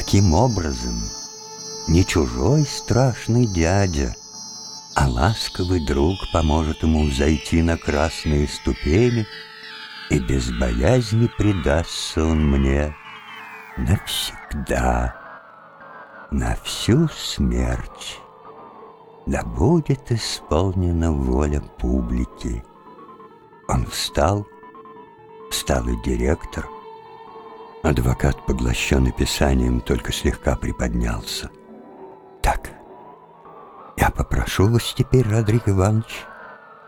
Таким образом, не чужой страшный дядя, а ласковый друг поможет ему зайти на красные ступени, и без боязни предастся он мне навсегда, на всю смерть. Да будет исполнена воля публики. Он встал, встал и директор. Адвокат, поглощенный писанием, только слегка приподнялся. Так, я попрошу вас теперь, Родрик Иванович,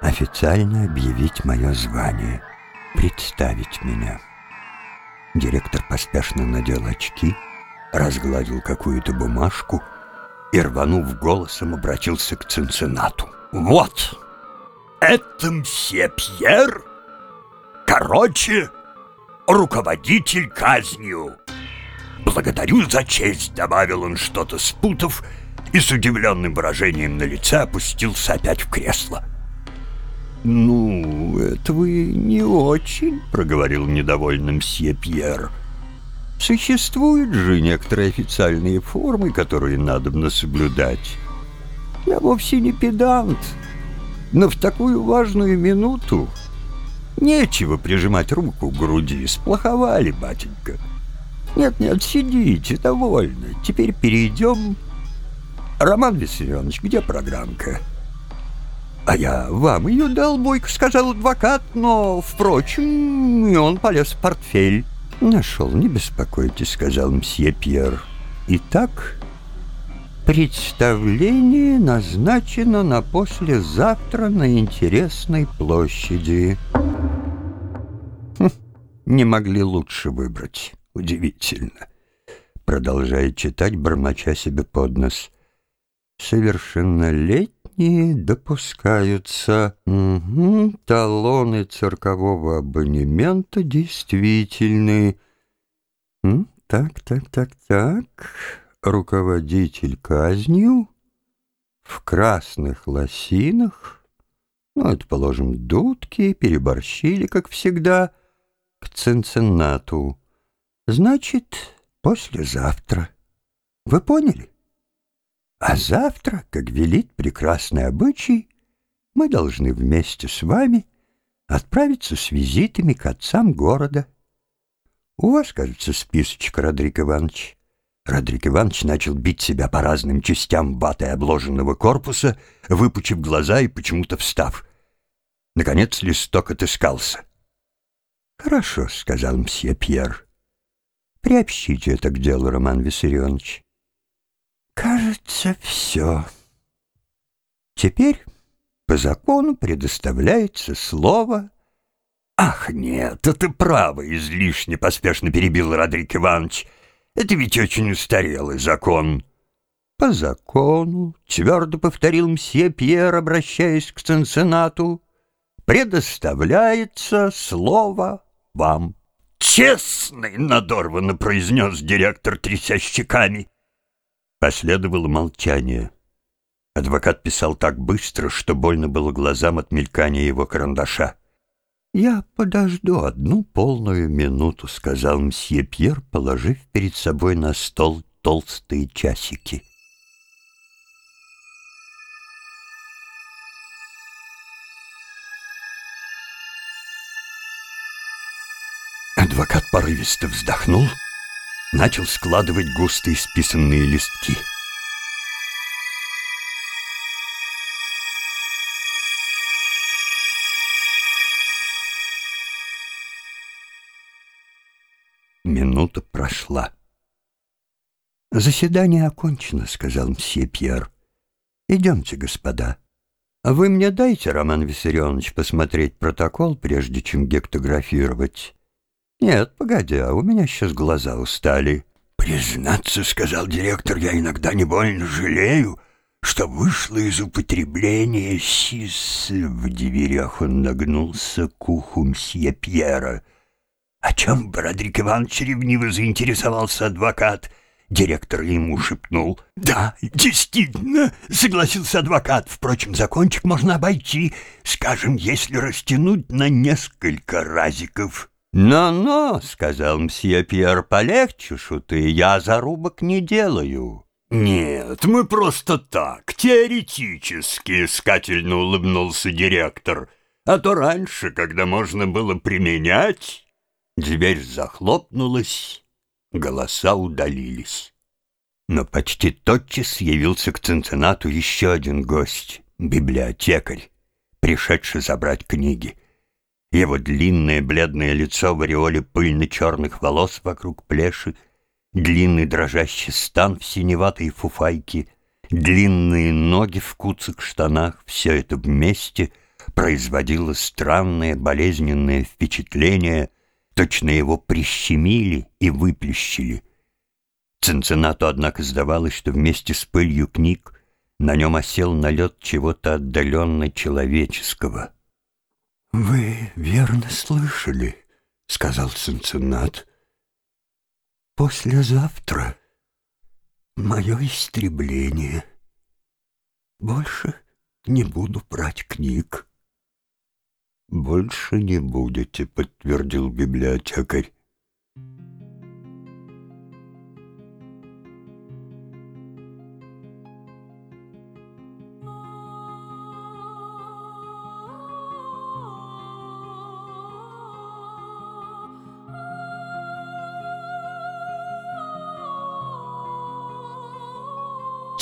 официально объявить мое звание, представить меня. Директор поспешно надел очки, разгладил какую-то бумажку и, рванув голосом, обратился к Цинциннату. «Вот, это мсье Пьер, короче, руководитель казнью. Благодарю за честь», — добавил он что-то спутав, и с удивленным выражением на лице опустился опять в кресло. «Ну, это вы не очень», — проговорил недовольным мсье Пьер. «Существуют же некоторые официальные формы, которые надо соблюдать. Я вовсе не педант, но в такую важную минуту нечего прижимать руку к груди. Сплоховали, батенька. Нет-нет, сидите, довольно. Теперь перейдем... Роман Виссарионович, где программка?» А я вам ее дал, Бойко, сказал адвокат, но, впрочем, и он полез в портфель. Нашел, не беспокойтесь, сказал мсье Пьер. Итак, представление назначено на послезавтра на интересной площади. Хм, не могли лучше выбрать. Удивительно. Продолжая читать, бормоча себе под нос. Совершеннолетний не допускаются. Угу, талоны циркового абонемента действительны. Так, так, так, так. Руководитель казнью в красных лосинах. Ну, это, положим, дудки, переборщили, как всегда, к Цинциннату. Значит, послезавтра. Вы поняли? А завтра, как велит прекрасный обычай, мы должны вместе с вами отправиться с визитами к отцам города. У вас, кажется, списочек, Родрик Иванович. Родрик Иванович начал бить себя по разным частям ватой обложенного корпуса, выпучив глаза и почему-то встав. Наконец листок отыскался. «Хорошо», — сказал мсье Пьер. «Приобщите это к делу, Роман Виссарионович. Кажется, все. Теперь по закону предоставляется слово... «Ах, нет, это право излишне», — поспешно перебил Родрик Иванович. «Это ведь очень устарелый закон». «По закону», — твердо повторил мсье Пьер, обращаясь к Ценцинату, «предоставляется слово вам». «Честный», — надорванно произнес директор, тряся щеками. Последовало молчание. Адвокат писал так быстро, что больно было глазам от мелькания его карандаша. «Я подожду одну полную минуту», — сказал мсье Пьер, положив перед собой на стол толстые часики. Адвокат порывисто вздохнул — начал складывать густые списанные листки. Минута прошла. «Заседание окончено», — сказал мсье Пьер. «Идемте, господа. Вы мне дайте, Роман Виссарионович, посмотреть протокол, прежде чем гектографировать». «Нет, погоди, а у меня сейчас глаза устали». «Признаться, — сказал директор, — я иногда не больно жалею, что вышло из употребления сис...» В дверях он нагнулся к уху мсье Пьера. «О чем, Бродрик Иванович, ревниво заинтересовался адвокат?» Директор ему шепнул. «Да, действительно», — согласился адвокат. «Впрочем, закончик можно обойти, скажем, если растянуть на несколько разиков». «Но-но», — сказал мсье Пьер, — «полегче шуты, я зарубок не делаю». «Нет, мы просто так, теоретически», — искательно улыбнулся директор. «А то раньше, когда можно было применять...» Дверь захлопнулась, голоса удалились. Но почти тотчас явился к Цинциннату еще один гость, библиотекарь, пришедший забрать книги. Его длинное бледное лицо в ореоле пыльно-черных волос вокруг плеши, длинный дрожащий стан в синеватой фуфайке, длинные ноги в куцых штанах — все это вместе производило странное болезненное впечатление, точно его прищемили и выплющили. Цинциннату, однако, сдавалось, что вместе с пылью книг на нем осел налет чего-то отдаленно человеческого — «Вы верно слышали», — сказал Цинциннат. «Послезавтра мое истребление. Больше не буду брать книг». «Больше не будете», — подтвердил библиотекарь.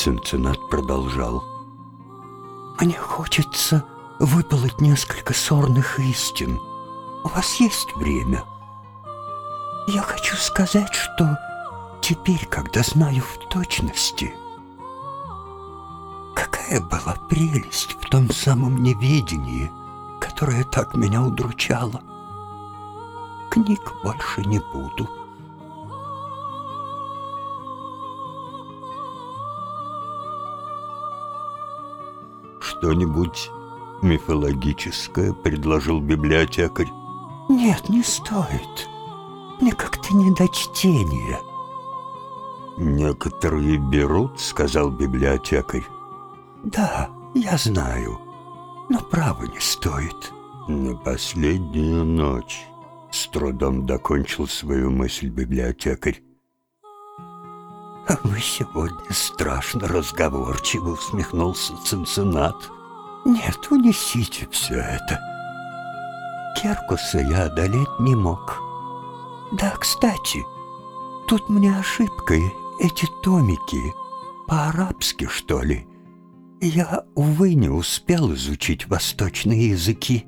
Цинциннат продолжал. «Мне хочется выпалать несколько сорных истин. У вас есть время? Я хочу сказать, что теперь, когда знаю в точности, какая была прелесть в том самом неведении, которое так меня удручало. Книг больше не буду». «Что-нибудь мифологическое?» — предложил библиотекарь. «Нет, не стоит. Мне как-то не до чтения». «Некоторые берут», — сказал библиотекарь. «Да, я знаю, но право не стоит». «На последнюю ночь», — с трудом докончил свою мысль библиотекарь. «Вы сегодня страшно разговорчиво», — усмехнулся Цинциннат. «Нет, унесите все это. Керкуса я одолеть не мог. Да, кстати, тут мне ошибкой эти томики. По-арабски, что ли? Я, увы, не успел изучить восточные языки».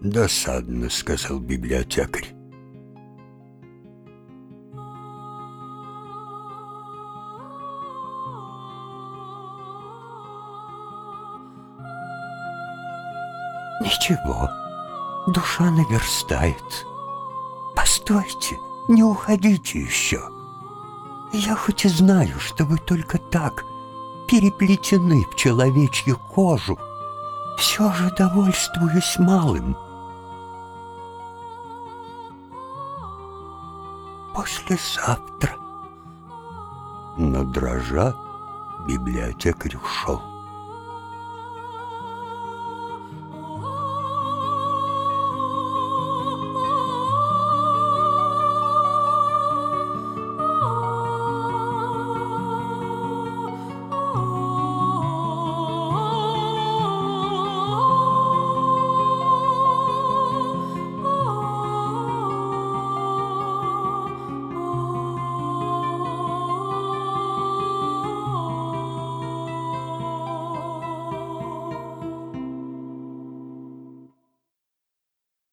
«Досадно», — сказал библиотекарь. Ничего, душа наверстает. Постойте, не уходите еще. Я хоть и знаю, что вы только так переплетены в человечью кожу, все же довольствуюсь малым. Послезавтра. Но дрожа библиотекарь ушел.